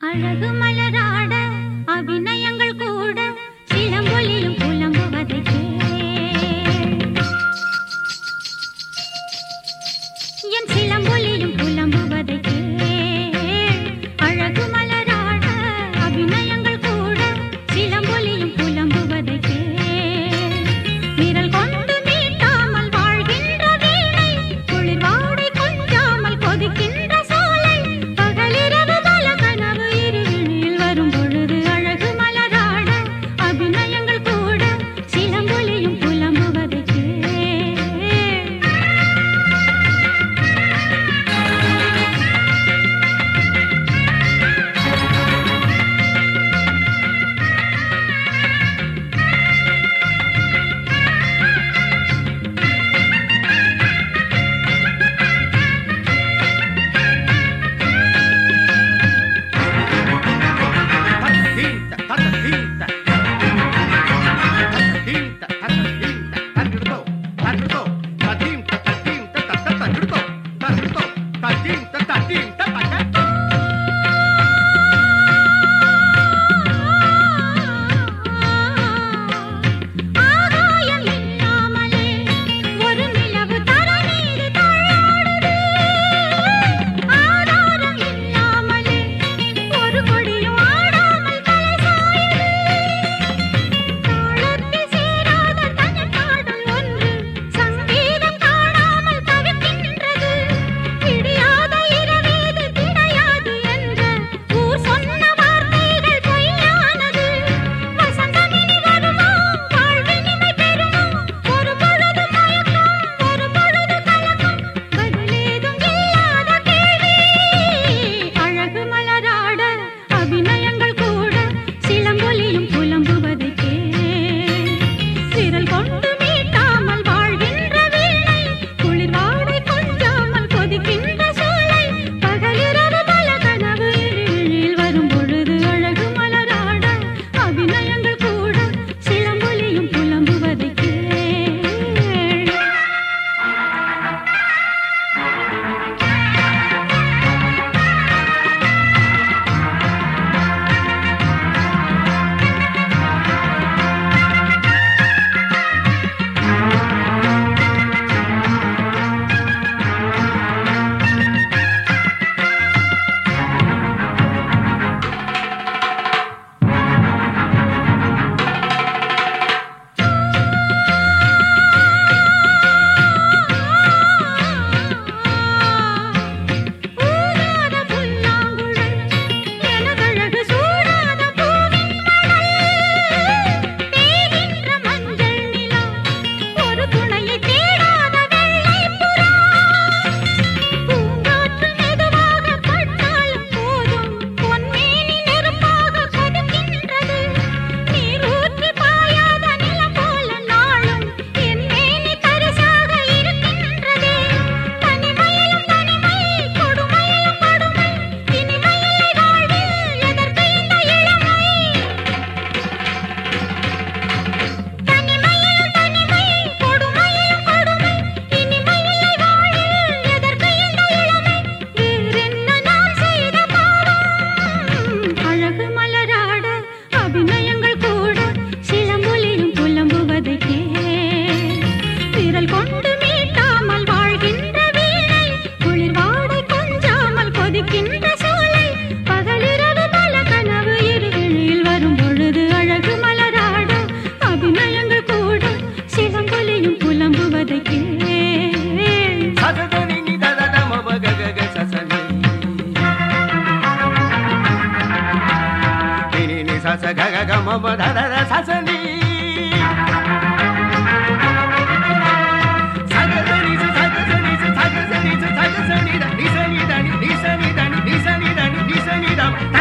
அழகு மலராட సస గగ గమ ధర ససని సగ సని సగ సని సగ సని దని సని దని ని సని దని ని సని దని